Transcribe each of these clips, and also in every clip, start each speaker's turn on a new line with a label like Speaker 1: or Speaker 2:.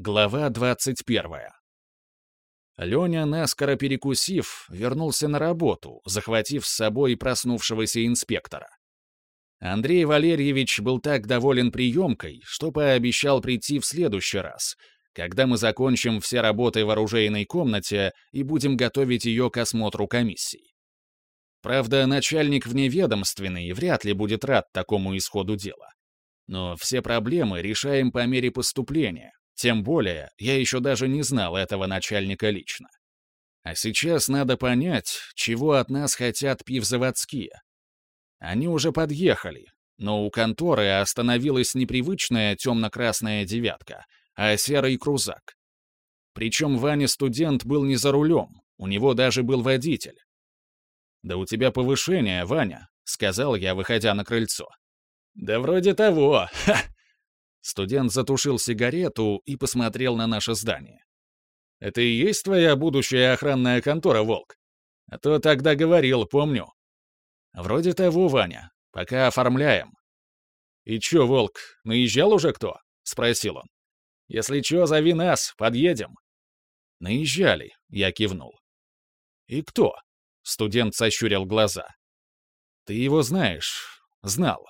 Speaker 1: Глава 21. Леня, наскоро перекусив, вернулся на работу, захватив с собой проснувшегося инспектора. Андрей Валерьевич был так доволен приемкой, что пообещал прийти в следующий раз, когда мы закончим все работы в оружейной комнате и будем готовить ее к осмотру комиссии. Правда, начальник вневедомственный вряд ли будет рад такому исходу дела. Но все проблемы решаем по мере поступления, тем более, я еще даже не знал этого начальника лично. А сейчас надо понять, чего от нас хотят пивзаводские. Они уже подъехали, но у конторы остановилась непривычная темно-красная девятка, а серый крузак. Причем Ваня-студент был не за рулем, у него даже был водитель. «Да у тебя повышение, Ваня», — сказал я, выходя на крыльцо. «Да вроде того, ха!» Студент затушил сигарету и посмотрел на наше здание. «Это и есть твоя будущая охранная контора, Волк? А то тогда говорил, помню». «Вроде того, Ваня. Пока оформляем». «И чё, Волк, наезжал уже кто?» — спросил он. «Если чё, зови нас, подъедем». «Наезжали», — я кивнул. «И кто?» — студент сощурил глаза. «Ты его знаешь, знал».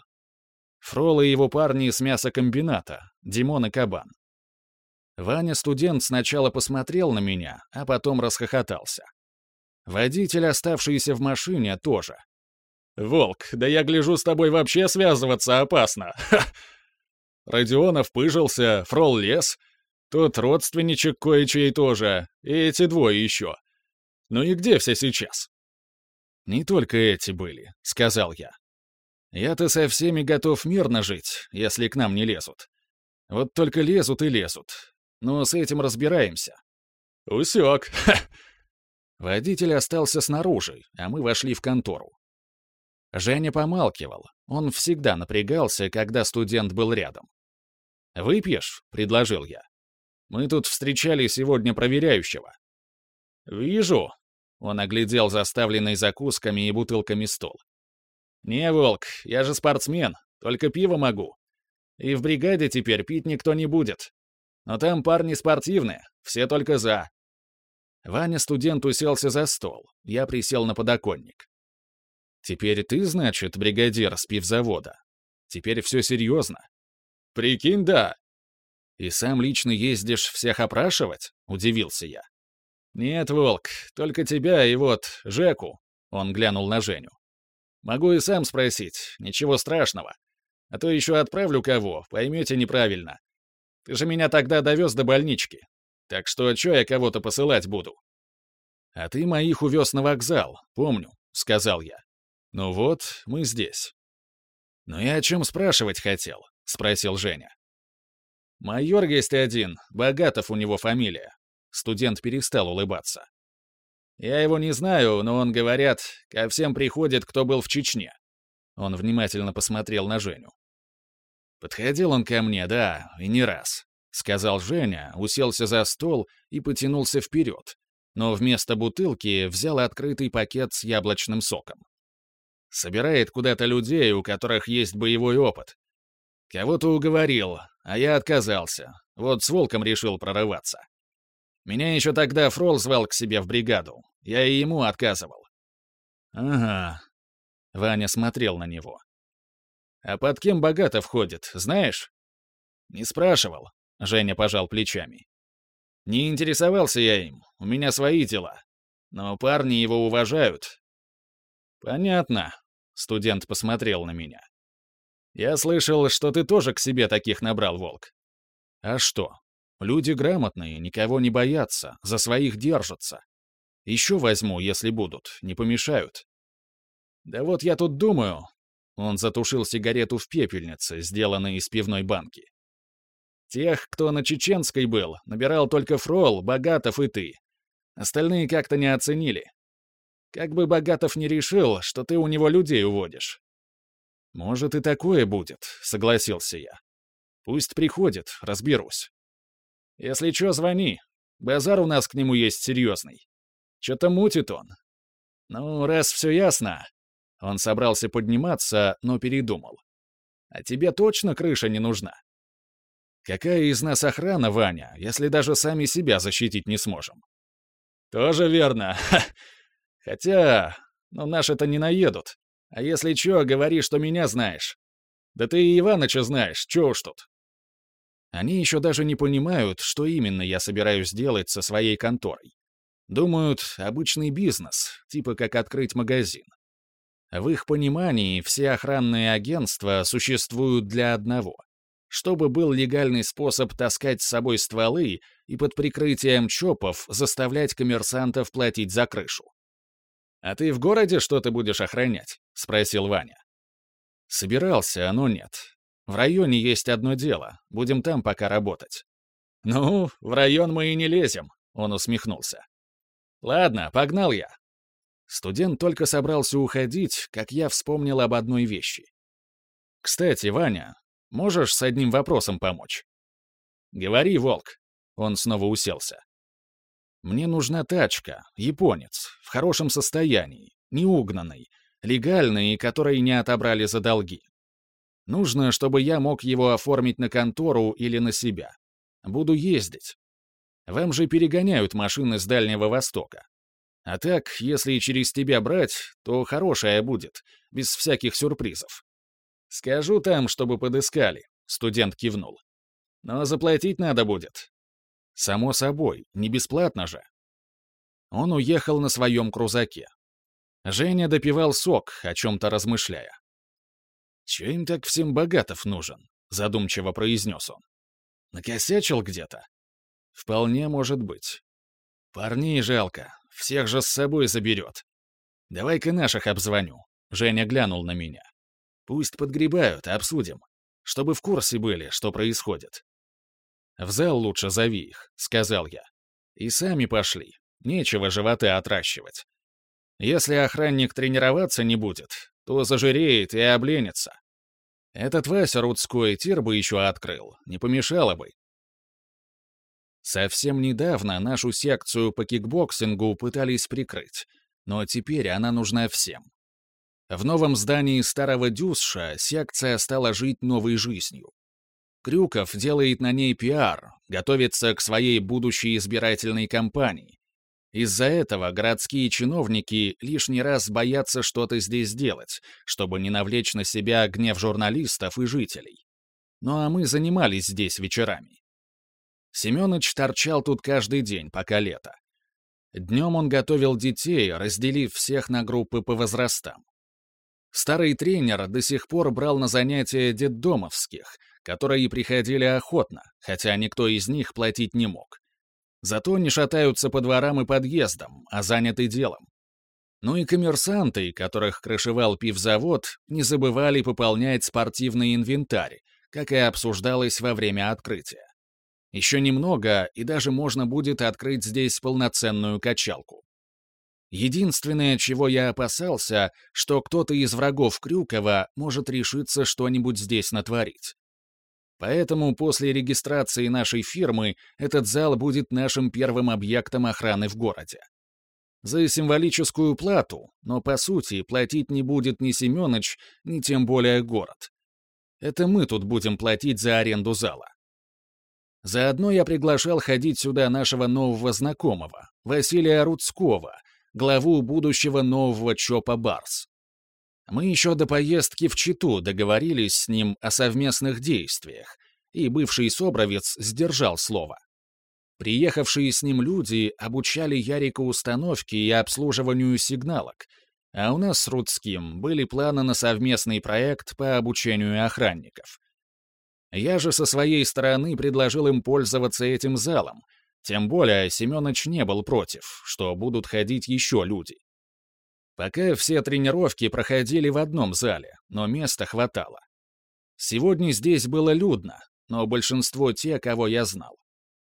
Speaker 1: Фрол и его парни с мясокомбината, Димон и Кабан. Ваня-студент сначала посмотрел на меня, а потом расхохотался. Водитель, оставшийся в машине, тоже. «Волк, да я гляжу, с тобой вообще связываться опасно!» Ха! Родионов пыжился, Фрол лес, тут родственничек кое-чей тоже, и эти двое еще. Ну и где все сейчас? «Не только эти были», — сказал я. Я-то со всеми готов мирно жить, если к нам не лезут. Вот только лезут и лезут. Но с этим разбираемся. Усек. Водитель остался снаружи, а мы вошли в контору. Женя помалкивал. Он всегда напрягался, когда студент был рядом. «Выпьешь?» — предложил я. «Мы тут встречали сегодня проверяющего». «Вижу». Он оглядел заставленный закусками и бутылками стол. «Не, Волк, я же спортсмен, только пиво могу. И в бригаде теперь пить никто не будет. Но там парни спортивные, все только за». Ваня-студент уселся за стол, я присел на подоконник. «Теперь ты, значит, бригадир с пивзавода? Теперь все серьезно?» «Прикинь, да». «И сам лично ездишь всех опрашивать?» — удивился я. «Нет, Волк, только тебя и вот Жеку», — он глянул на Женю. Могу и сам спросить, ничего страшного. А то еще отправлю кого, поймете неправильно. Ты же меня тогда довез до больнички. Так что что я кого-то посылать буду?» «А ты моих увез на вокзал, помню», — сказал я. «Ну вот, мы здесь». «Ну и о чем спрашивать хотел?» — спросил Женя. «Майор есть один, Богатов у него фамилия». Студент перестал улыбаться. Я его не знаю, но он, говорят, ко всем приходит, кто был в Чечне. Он внимательно посмотрел на Женю. Подходил он ко мне, да, и не раз. Сказал Женя, уселся за стол и потянулся вперед, но вместо бутылки взял открытый пакет с яблочным соком. Собирает куда-то людей, у которых есть боевой опыт. Кого-то уговорил, а я отказался. Вот с волком решил прорываться. Меня еще тогда Фрол звал к себе в бригаду. Я и ему отказывал. Ага. Ваня смотрел на него. А под кем Богатов ходит, знаешь? Не спрашивал. Женя пожал плечами. Не интересовался я им, у меня свои дела. Но парни его уважают. Понятно. Студент посмотрел на меня. Я слышал, что ты тоже к себе таких набрал, Волк. А что? Люди грамотные, никого не боятся, за своих держатся. Еще возьму, если будут, не помешают. Да вот я тут думаю. Он затушил сигарету в пепельнице, сделанной из пивной банки. Тех, кто на Чеченской был, набирал только Фрол, Богатов и ты. Остальные как-то не оценили. Как бы Богатов не решил, что ты у него людей уводишь. Может, и такое будет, согласился я. Пусть приходит, разберусь. Если что, звони. Базар у нас к нему есть серьезный. Что-то мутит он. Ну, раз все ясно. Он собрался подниматься, но передумал. А тебе точно крыша не нужна? Какая из нас охрана, Ваня, если даже сами себя защитить не сможем? Тоже верно. Хотя, ну наши-то не наедут. А если чё, говори, что меня знаешь. Да ты и Иваныча знаешь, чё уж тут. Они еще даже не понимают, что именно я собираюсь делать со своей конторой. Думают, обычный бизнес, типа как открыть магазин. В их понимании все охранные агентства существуют для одного — чтобы был легальный способ таскать с собой стволы и под прикрытием ЧОПов заставлять коммерсантов платить за крышу. «А ты в городе что-то будешь охранять?» — спросил Ваня. Собирался, но нет. В районе есть одно дело, будем там пока работать. «Ну, в район мы и не лезем», — он усмехнулся. «Ладно, погнал я». Студент только собрался уходить, как я вспомнил об одной вещи. «Кстати, Ваня, можешь с одним вопросом помочь?» «Говори, Волк». Он снова уселся. «Мне нужна тачка, японец, в хорошем состоянии, неугнанный, легальный и который не отобрали за долги. Нужно, чтобы я мог его оформить на контору или на себя. Буду ездить. Вам же перегоняют машины с Дальнего Востока. А так, если через тебя брать, то хорошая будет, без всяких сюрпризов. Скажу там, чтобы подыскали, студент кивнул. Но заплатить надо будет. Само собой, не бесплатно же. Он уехал на своем крузаке. Женя допивал сок, о чем-то размышляя. «Че им так всем богатов нужен?» — задумчиво произнес он. «Накосячил где-то?» «Вполне может быть. Парней жалко, всех же с собой заберет. Давай-ка наших обзвоню». Женя глянул на меня. «Пусть подгребают, обсудим, чтобы в курсе были, что происходит». «В зал лучше зови их», — сказал я. «И сами пошли. Нечего животы отращивать. Если охранник тренироваться не будет, то зажиреет и обленится. Этот Вася Рудской тир бы еще открыл, не помешало бы. Совсем недавно нашу секцию по кикбоксингу пытались прикрыть, но теперь она нужна всем. В новом здании старого ДЮСШа секция стала жить новой жизнью. Крюков делает на ней пиар, готовится к своей будущей избирательной кампании, из-за этого городские чиновники лишний раз боятся что-то здесь делать, чтобы не навлечь на себя гнев журналистов и жителей. Ну а мы занимались здесь вечерами. Семёныч торчал тут каждый день, пока лето. Днем он готовил детей, разделив всех на группы по возрастам. Старый тренер до сих пор брал на занятия детдомовских, которые приходили охотно, хотя никто из них платить не мог. Зато не шатаются по дворам и подъездам, а заняты делом. Ну и коммерсанты, которых крышевал пивзавод, не забывали пополнять спортивный инвентарь, как и обсуждалось во время открытия. Еще немного, и даже можно будет открыть здесь полноценную качалку. Единственное, чего я опасался, что кто-то из врагов Крюкова может решиться что-нибудь здесь натворить. Поэтому после регистрации нашей фирмы этот зал будет нашим первым объектом охраны в городе. За символическую плату, но по сути платить не будет ни Семёныч, ни тем более город. Это мы тут будем платить за аренду зала. Заодно я приглашал ходить сюда нашего нового знакомого, Василия Рудского, главу будущего нового ЧОПа «Барс». Мы еще до поездки в Читу договорились с ним о совместных действиях, и бывший собровец сдержал слово. Приехавшие с ним люди обучали Ярика установке и обслуживанию сигналок, а у нас с Рудским были планы на совместный проект по обучению охранников. Я же со своей стороны предложил им пользоваться этим залом, тем более Семёныч не был против, что будут ходить еще люди. Пока все тренировки проходили в одном зале, но места хватало. Сегодня здесь было людно, но большинство те, кого я знал.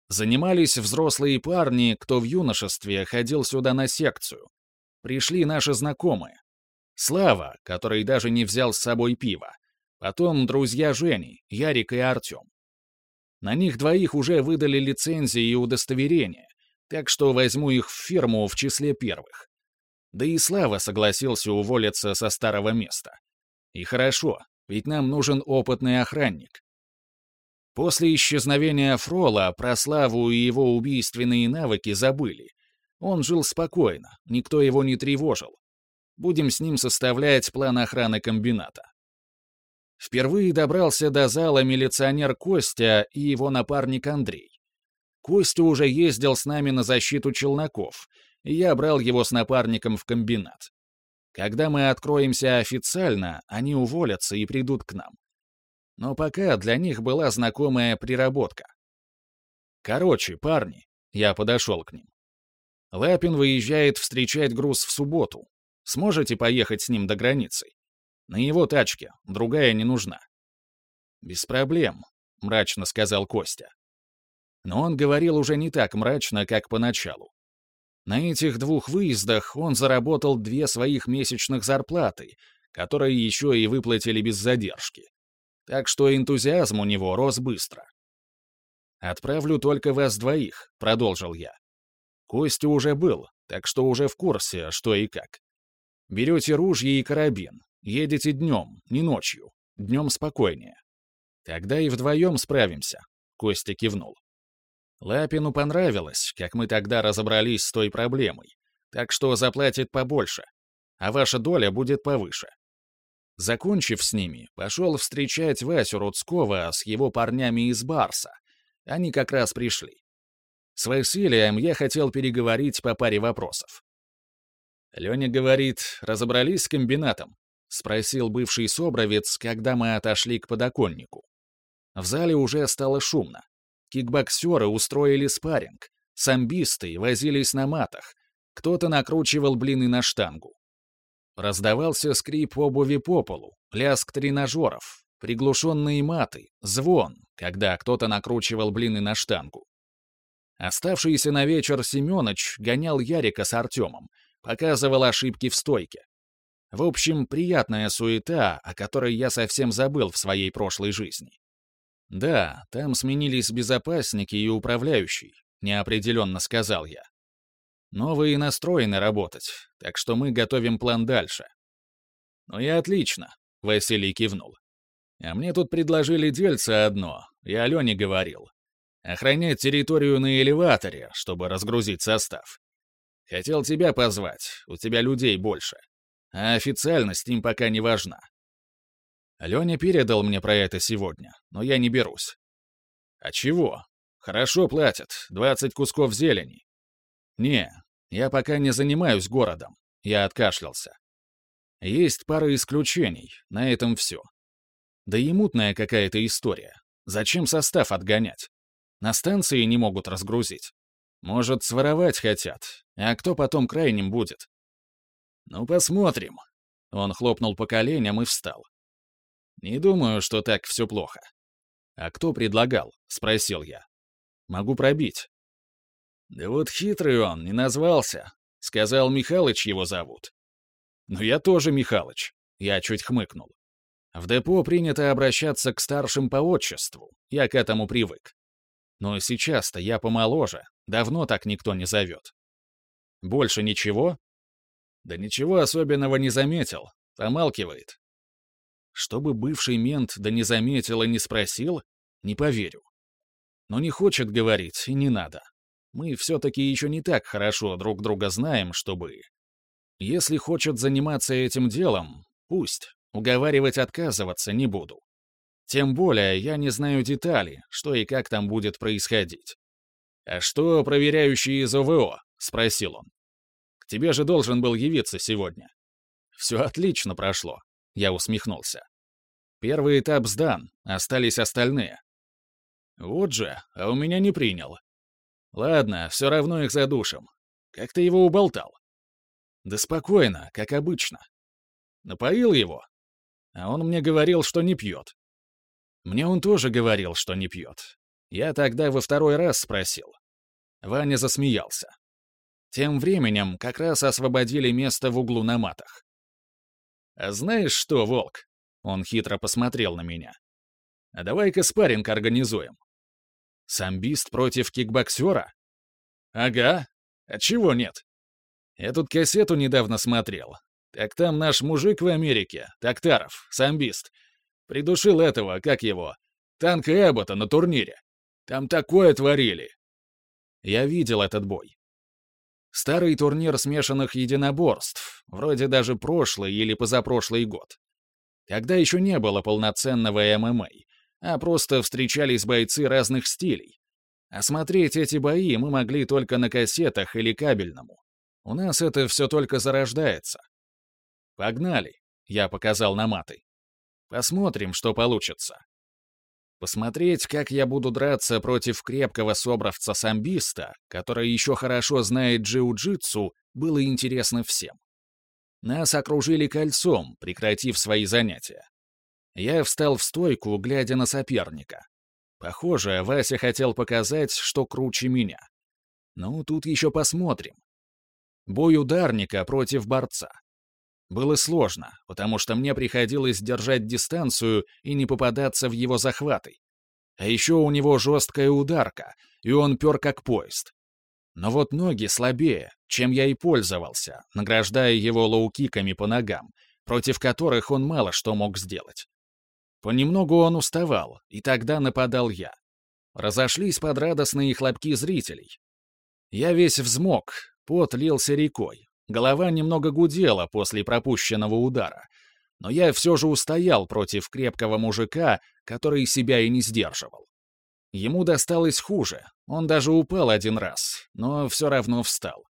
Speaker 1: Занимались взрослые парни, кто в юношестве ходил сюда на секцию. Пришли наши знакомые. Слава, который даже не взял с собой пива. Потом друзья Жени, Ярик и Артем. На них двоих уже выдали лицензии и удостоверения, так что возьму их в фирму в числе первых. Да и Слава согласился уволиться со старого места. И хорошо, ведь нам нужен опытный охранник. После исчезновения Фрола про Славу и его убийственные навыки забыли. Он жил спокойно, никто его не тревожил. Будем с ним составлять план охраны комбината. Впервые добрался до зала милиционер Костя и его напарник Андрей. Костя уже ездил с нами на защиту челноков, и я брал его с напарником в комбинат. Когда мы откроемся официально, они уволятся и придут к нам. Но пока для них была знакомая приработка. Короче, парни, я подошел к ним. Лапин выезжает встречать груз в субботу. Сможете поехать с ним до границы? На его тачке, другая не нужна. Без проблем, мрачно сказал Костя. Но он говорил уже не так мрачно, как поначалу. На этих двух выездах он заработал две своих месячных зарплаты, которые еще и выплатили без задержки. Так что энтузиазм у него рос быстро. «Отправлю только вас двоих», — продолжил я. Костя уже был, так что уже в курсе, что и как. Берете ружье и карабин, едете днем, не ночью, днем спокойнее. Тогда и вдвоем справимся», — Костя кивнул. Лапину понравилось, как мы тогда разобрались с той проблемой, так что заплатит побольше, а ваша доля будет повыше. Закончив с ними, пошел встречать Васю Рудского с его парнями из Барса. Они как раз пришли. С Василием я хотел переговорить по паре вопросов. Леня говорит, разобрались с комбинатом? Спросил бывший собровец, когда мы отошли к подоконнику. В зале уже стало шумно. Кикбоксеры устроили спарринг, самбисты возились на матах, кто-то накручивал блины на штангу. Раздавался скрип обуви по полу, лязг тренажеров, приглушенные маты, звон, когда кто-то накручивал блины на штангу. Оставшийся на вечер Семёныч гонял Ярика с Артемом, показывал ошибки в стойке. В общем, приятная суета, о которой я совсем забыл в своей прошлой жизни. «Да, там сменились безопасники и управляющий», — неопределенно сказал я. «Новые настроены работать, так что мы готовим план дальше». «Ну и отлично», — Василий кивнул. «А мне тут предложили дельце одно, и Алене говорил. Охранять территорию на элеваторе, чтобы разгрузить состав. Хотел тебя позвать, у тебя людей больше. А официальность им пока не важна. Леня передал мне про это сегодня, но я не берусь. А чего? Хорошо платят, 20 кусков зелени. Не, я пока не занимаюсь городом. Я откашлялся. Есть пара исключений, на этом все. Да и мутная какая-то история. Зачем состав отгонять? На станции не могут разгрузить. Может, своровать хотят, а кто потом крайним будет? Ну, посмотрим. Он хлопнул по коленям и встал. Не думаю, что так все плохо. А кто предлагал? Спросил я. Могу пробить. Да вот хитрый он, не назвался. Сказал, Михалыч его зовут. Но я тоже Михалыч. Я чуть хмыкнул. В депо принято обращаться к старшим по отчеству. Я к этому привык. Но сейчас-то я помоложе. Давно так никто не зовет. Больше ничего? Да ничего особенного не заметил. Помалкивает. Чтобы бывший мент да не заметил и не спросил, не поверю. Но не хочет говорить, и не надо. Мы все-таки еще не так хорошо друг друга знаем, чтобы... Если хочет заниматься этим делом, пусть. Уговаривать отказываться не буду. Тем более я не знаю детали, что и как там будет происходить. «А что проверяющий из ОВО?» — спросил он. «К тебе же должен был явиться сегодня». «Все отлично прошло. Я усмехнулся. Первый этап сдан, остались остальные. Вот же, а у меня не принял. Ладно, все равно их задушим. Как ты его уболтал? Да спокойно, как обычно. Напоил его? А он мне говорил, что не пьет. Мне он тоже говорил, что не пьет. Я тогда во второй раз спросил. Ваня засмеялся. Тем временем как раз освободили место в углу на матах. «А знаешь что, Волк?» Он хитро посмотрел на меня. «А давай-ка спарринг организуем». «Самбист против кикбоксера?» «Ага. А чего нет?» «Я тут кассету недавно смотрел. Так там наш мужик в Америке, Токтаров, самбист, придушил этого, как его, Танк Эббота на турнире. Там такое творили!» Я видел этот бой. Старый турнир смешанных единоборств, вроде даже прошлый или позапрошлый год. Тогда еще не было полноценного ММА, а просто встречались бойцы разных стилей. А смотреть эти бои мы могли только на кассетах или кабельному. У нас это все только зарождается. «Погнали», — я показал на маты. «Посмотрим, что получится». Посмотреть, как я буду драться против крепкого собравца-самбиста, который еще хорошо знает джиу-джитсу, было интересно всем. Нас окружили кольцом, прекратив свои занятия. Я встал в стойку, глядя на соперника. Похоже, Вася хотел показать, что круче меня. Ну, тут еще посмотрим. Бой ударника против борца. Было сложно, потому что мне приходилось держать дистанцию и не попадаться в его захваты. А еще у него жесткая ударка, и он пер как поезд. Но вот ноги слабее, чем я и пользовался, награждая его лоу-киками по ногам, против которых он мало что мог сделать. Понемногу он уставал, и тогда нападал я. Разошлись под радостные хлопки зрителей. Я весь взмок, пот лился рекой, Голова немного гудела после пропущенного удара, но я все же устоял против крепкого мужика, который себя и не сдерживал. Ему досталось хуже, он даже упал один раз, но все равно встал.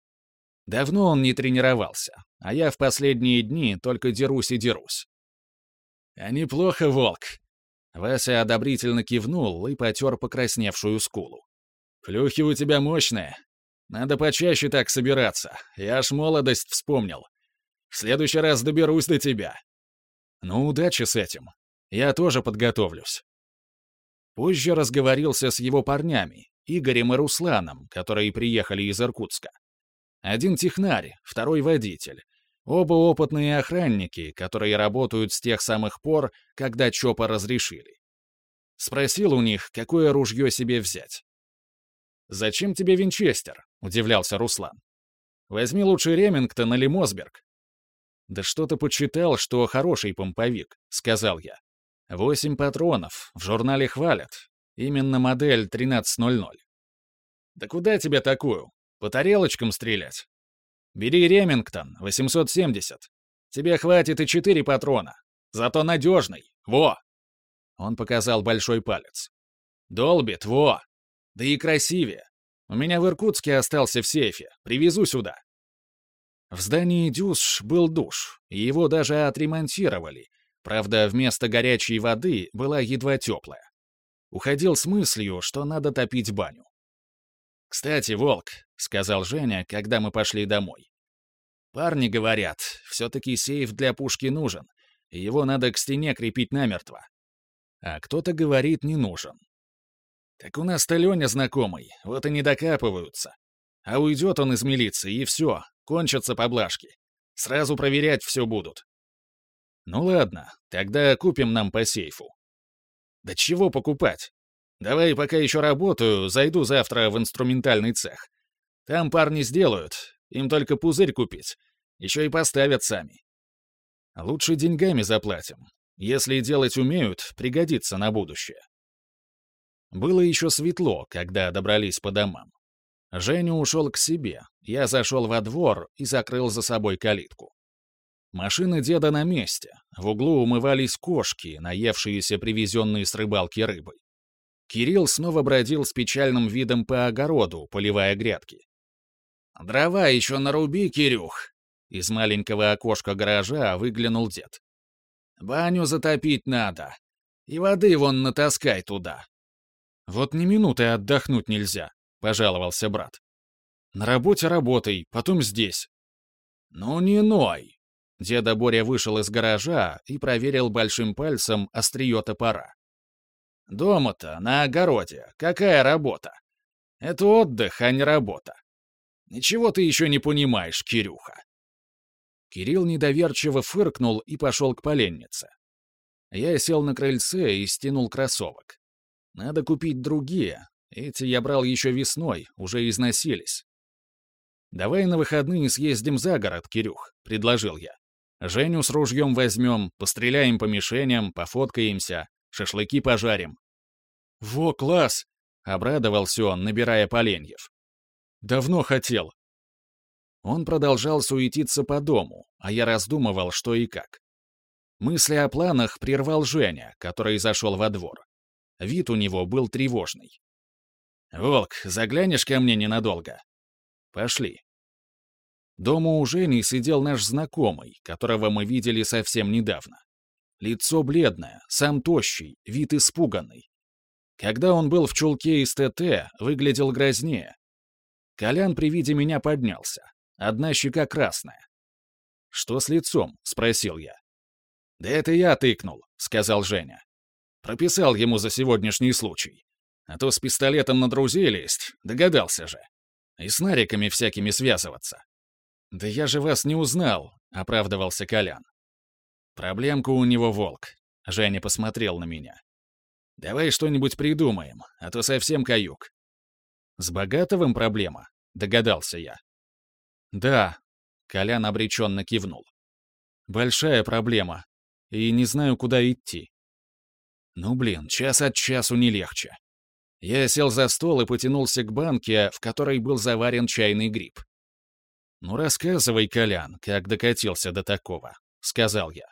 Speaker 1: Давно он не тренировался, а я в последние дни только дерусь и дерусь. «А неплохо, волк!» Вася одобрительно кивнул и потер покрасневшую скулу. «Плюхи у тебя мощные, надо почаще так собираться. Я аж молодость вспомнил. В следующий раз доберусь до тебя. Ну, удачи с этим. Я тоже подготовлюсь. Позже разговорился с его парнями, Игорем и Русланом, которые приехали из Иркутска. Один технарь, второй водитель. Оба опытные охранники, которые работают с тех самых пор, когда ЧОПа разрешили. Спросил у них, какое ружье себе взять. «Зачем тебе винчестер?» — удивлялся Руслан. «Возьми лучше Ремингтон или Мосберг». «Да что ты почитал, что хороший помповик», — сказал я. «Восемь патронов, в журнале хвалят. Именно модель 1300». «Да куда тебе такую? По тарелочкам стрелять?» «Бери Ремингтон, 870. Тебе хватит и четыре патрона. Зато надежный. Во!» Он показал большой палец. «Долбит, во!» Да и красивее. У меня в Иркутске остался в сейфе. Привезу сюда. В здании Дюш был душ, и его даже отремонтировали. Правда, вместо горячей воды была едва теплая. Уходил с мыслью, что надо топить баню. «Кстати, Волк», — сказал Женя, когда мы пошли домой. «Парни говорят, все-таки сейф для пушки нужен, и его надо к стене крепить намертво. А кто-то говорит, не нужен. Так у нас-то Леня знакомый, вот и не докапываются. А уйдет он из милиции, и все, кончатся поблажки. Сразу проверять все будут. Ну ладно, тогда купим нам по сейфу. Да чего покупать? Давай, пока еще работаю, зайду завтра в инструментальный цех. Там парни сделают, им только пузырь купить. Еще и поставят сами. Лучше деньгами заплатим. Если делать умеют, пригодится на будущее. Было еще светло, когда добрались по домам. Женя ушел к себе, я зашел во двор и закрыл за собой калитку. Машины деда на месте, в углу умывались кошки, наевшиеся привезенные с рыбалки рыбой. Кирилл снова бродил с печальным видом по огороду, поливая грядки. «Дрова еще наруби, Кирюх!» Из маленького окошка гаража выглянул дед. «Баню затопить надо. И воды вон натаскай туда. «Вот ни минуты отдохнуть нельзя», — пожаловался брат. «На работе работай, потом здесь». «Ну не ной!» Деда Боря вышел из гаража и проверил большим пальцем острие топора. «Дома-то, на огороде, какая работа? Это отдых, а не работа. Ничего ты еще не понимаешь, Кирюха». Кирилл недоверчиво фыркнул и пошел к поленнице. Я сел на крыльце и стянул кроссовок. Надо купить другие. Эти я брал еще весной, уже износились. «Давай на выходные съездим за город, Кирюх», — предложил я. «Женю с ружьем возьмем, постреляем по мишеням, пофоткаемся, шашлыки пожарим». «Во, класс!» — обрадовался он, набирая поленьев. «Давно хотел». Он продолжал суетиться по дому, а я раздумывал, что и как. Мысли о планах прервал Женя, который зашел во двор. Вид у него был тревожный. «Волк, заглянешь ко мне ненадолго?» «Пошли». Дома у Жени сидел наш знакомый, которого мы видели совсем недавно. Лицо бледное, сам тощий, вид испуганный. Когда он был в чулке из ТТ, выглядел грознее. Колян при виде меня поднялся. Одна щека красная. «Что с лицом?» — спросил я. «Да это я тыкнул», — сказал Женя. Прописал ему за сегодняшний случай. А то с пистолетом на друзей лезть, догадался же. И с нариками всякими связываться. «Да я же вас не узнал», — оправдывался Колян. «Проблемка у него волк». Женя посмотрел на меня. «Давай что-нибудь придумаем, а то совсем каюк». «С Богатовым проблема?» — догадался я. «Да», — Колян обреченно кивнул. «Большая проблема, и не знаю, куда идти». Ну, блин, час от часу не легче. Я сел за стол и потянулся к банке, в которой был заварен чайный гриб. «Ну, рассказывай, Колян, как докатился до такого», — сказал я.